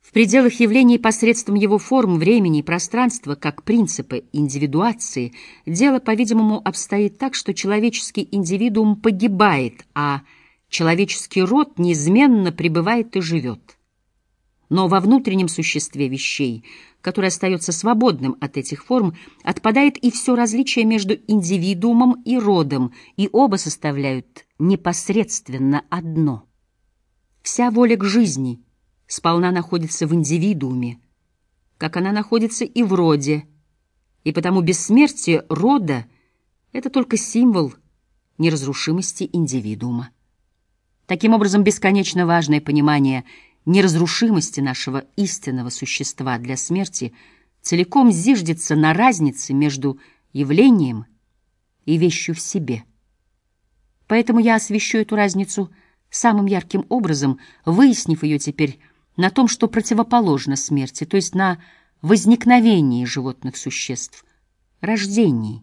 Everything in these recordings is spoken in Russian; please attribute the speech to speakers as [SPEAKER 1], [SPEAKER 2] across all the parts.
[SPEAKER 1] В пределах явлений посредством его форм, времени и пространства, как принципы индивидуации, дело, по-видимому, обстоит так, что человеческий индивидуум погибает, а человеческий род неизменно пребывает и живет. Но во внутреннем существе вещей, которое остается свободным от этих форм, отпадает и все различие между индивидуумом и родом, и оба составляют непосредственно одно. Вся воля к жизни сполна находится в индивидууме, как она находится и в роде, и потому бессмертие рода — это только символ неразрушимости индивидуума. Таким образом, бесконечно важное понимание неразрушимости нашего истинного существа для смерти целиком зиждется на разнице между явлением и вещью в себе. Поэтому я освещу эту разницу самым ярким образом, выяснив ее теперь на том, что противоположно смерти, то есть на возникновении животных существ, рождении.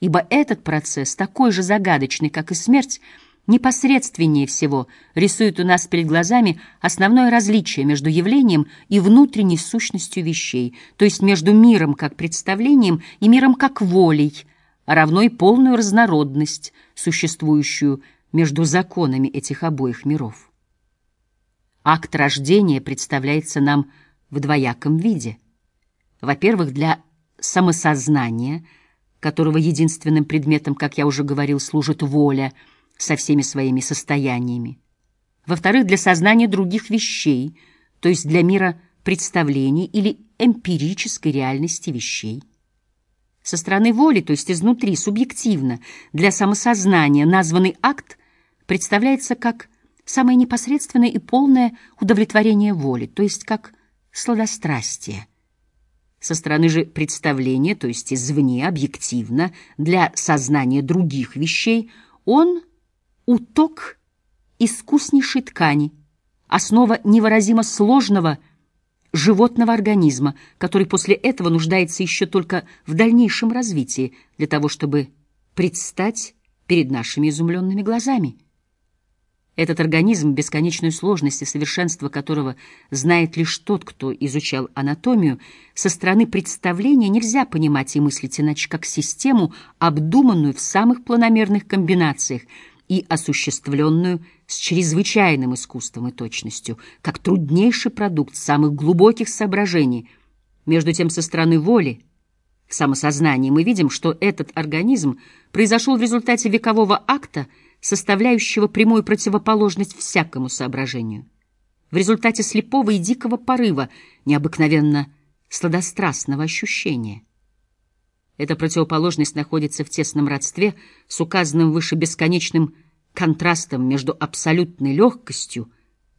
[SPEAKER 1] Ибо этот процесс, такой же загадочный, как и смерть, — непосредственнее всего рисует у нас перед глазами основное различие между явлением и внутренней сущностью вещей, то есть между миром как представлением и миром как волей, а равно и полную разнородность, существующую между законами этих обоих миров. Акт рождения представляется нам в двояком виде. Во-первых, для самосознания, которого единственным предметом, как я уже говорил, служит воля – со всеми своими состояниями. Во-вторых, для сознания других вещей, то есть для мира представлений или эмпирической реальности вещей. Со стороны воли, то есть изнутри, субъективно, для самосознания названный акт представляется как самое непосредственное и полное удовлетворение воли, то есть как сладострастие. Со стороны же представления, то есть извне, объективно, для сознания других вещей, он уток искуснейшей ткани, основа невыразимо сложного животного организма, который после этого нуждается еще только в дальнейшем развитии для того, чтобы предстать перед нашими изумленными глазами. Этот организм, бесконечную сложность и совершенство которого знает лишь тот, кто изучал анатомию, со стороны представления нельзя понимать и мыслить иначе, как систему, обдуманную в самых планомерных комбинациях — и осуществленную с чрезвычайным искусством и точностью, как труднейший продукт самых глубоких соображений. Между тем, со стороны воли, в самосознании мы видим, что этот организм произошел в результате векового акта, составляющего прямую противоположность всякому соображению. В результате слепого и дикого порыва, необыкновенно сладострастного ощущения. Эта противоположность находится в тесном родстве с указанным выше бесконечным контрастом между абсолютной легкостью,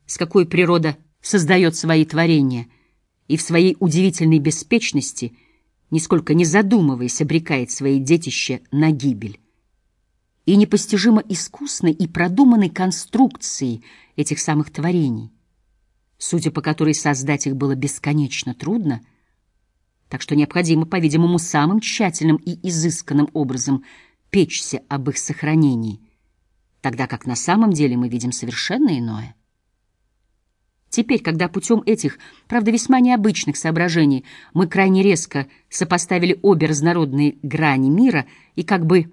[SPEAKER 1] с какой природа создает свои творения, и в своей удивительной беспечности, нисколько не задумываясь, обрекает свои детище на гибель. И непостижимо искусной и продуманной конструкцией этих самых творений, судя по которой создать их было бесконечно трудно — так что необходимо, по-видимому, самым тщательным и изысканным образом печься об их сохранении, тогда как на самом деле мы видим совершенно иное. Теперь, когда путем этих, правда, весьма необычных соображений мы крайне резко сопоставили обе разнородные грани мира и как бы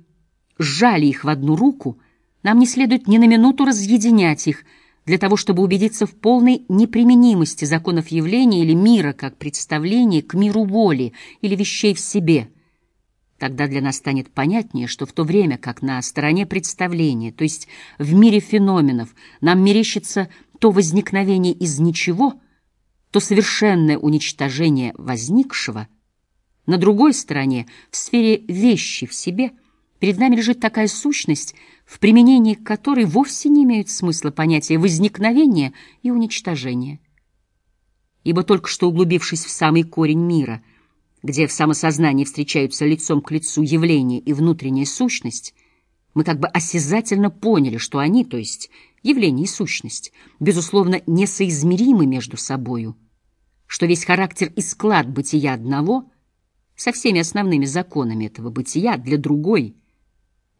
[SPEAKER 1] сжали их в одну руку, нам не следует ни на минуту разъединять их – для того, чтобы убедиться в полной неприменимости законов явления или мира как представления к миру воли или вещей в себе. Тогда для нас станет понятнее, что в то время как на стороне представления, то есть в мире феноменов, нам мерещится то возникновение из ничего, то совершенное уничтожение возникшего, на другой стороне, в сфере вещи в себе, перед нами лежит такая сущность — в применении которой вовсе не имеют смысла понятия возникновения и уничтожения. Ибо только что углубившись в самый корень мира, где в самосознании встречаются лицом к лицу явление и внутренняя сущность, мы как бы осязательно поняли, что они, то есть явление и сущность, безусловно, несоизмеримы между собою, что весь характер и склад бытия одного со всеми основными законами этого бытия для другой —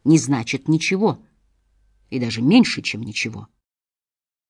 [SPEAKER 1] не значит ничего, и даже меньше, чем ничего.